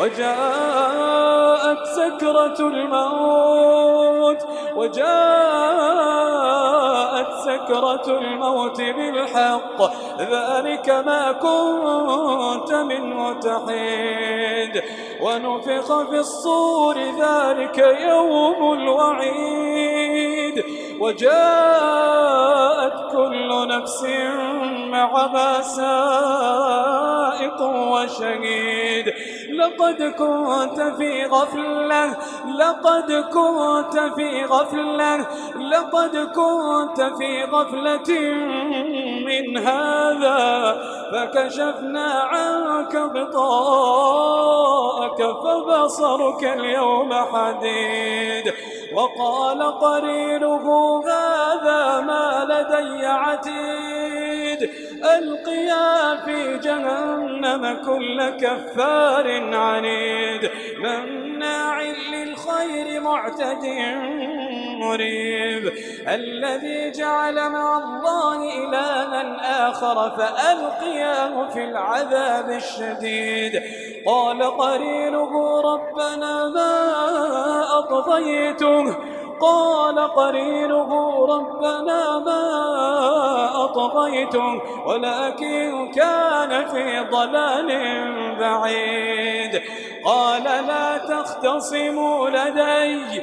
وجاءت سكرة الموت وجاءت سكرة الموت بالحق. ذلك ما كنت منه تحيد. ونفخ في الصور ذلك يوم الوعيد. وجاءت كل نفس معها سائق وشهيد. لقد كنت في غفلة لقد كنت في غفلة لقد كنت في غفلة من هذا فكشفنا عنك بطاءك فبصرك اليوم حديد. وقال قرينه هذا ما لدي عتيد. ألقيا في جهنم كل كفار عنيد. مناع للخير معتد مريب. الذي جعل مع الله إلها آخر فألقياه في العذاب الشديد. قال قرينه ربنا ما أطغيته. قال قرينه ربنا ما أطغيته. ولكن كان في ضلال بعيد. قال لا تختصموا لدي.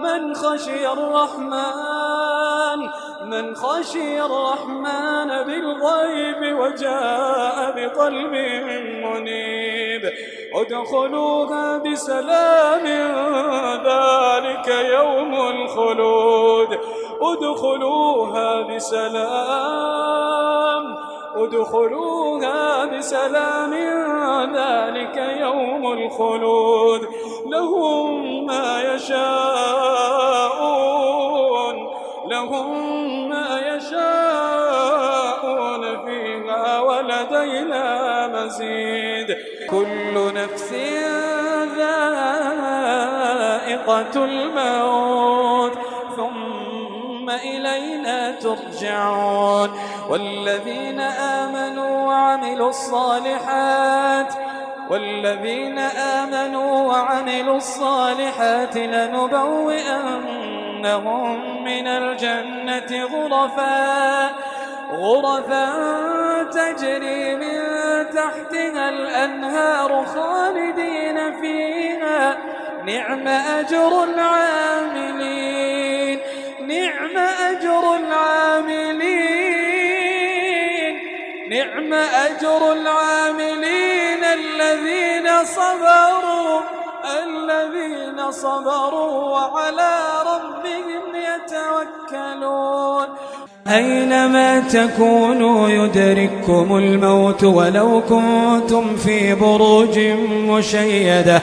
من خشي الرحمن من خشي الرحمن بالغيب وجاء بقلب منيب. ادخلوها بسلام ذلك يوم الخلود. ادخلوها بسلام ادخلوها بسلام ذلك يوم الخلود. لهم ما يشاءون لهم ما يشاءون فيها ولدينا مزيد. كل نفس ذائقة الموت ثم إلينا ترجعون. والذين آمنوا وعملوا الصالحات والذين آمنوا وعملوا الصالحات لنبوئنهم من الجنة غرفا غرفا تجري من تحتها الأنهار خالدين فيها. نعم أجر العاملين نعم أجر العاملين نعم أجر العاملين الذين صبروا. الذين صبروا وعلى ربهم يتوكلون. أينما تكونوا يدرككم الموت ولو كنتم في بروج مشيدة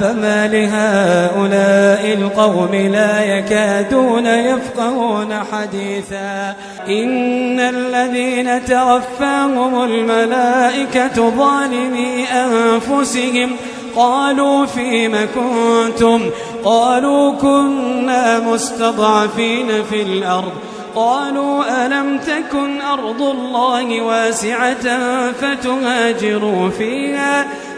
فما لهؤلاء القوم لا يكادون يفقهون حديثا. إن الذين توفاهم الملائكة ظالمي أنفسهم. قالوا فيم كنتم؟ قالوا كنا مستضعفين في الأرض. قالوا ألم تكن أرض الله واسعة فتهاجروا فيها؟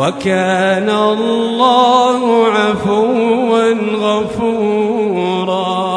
وكان الله عفوا غفورا.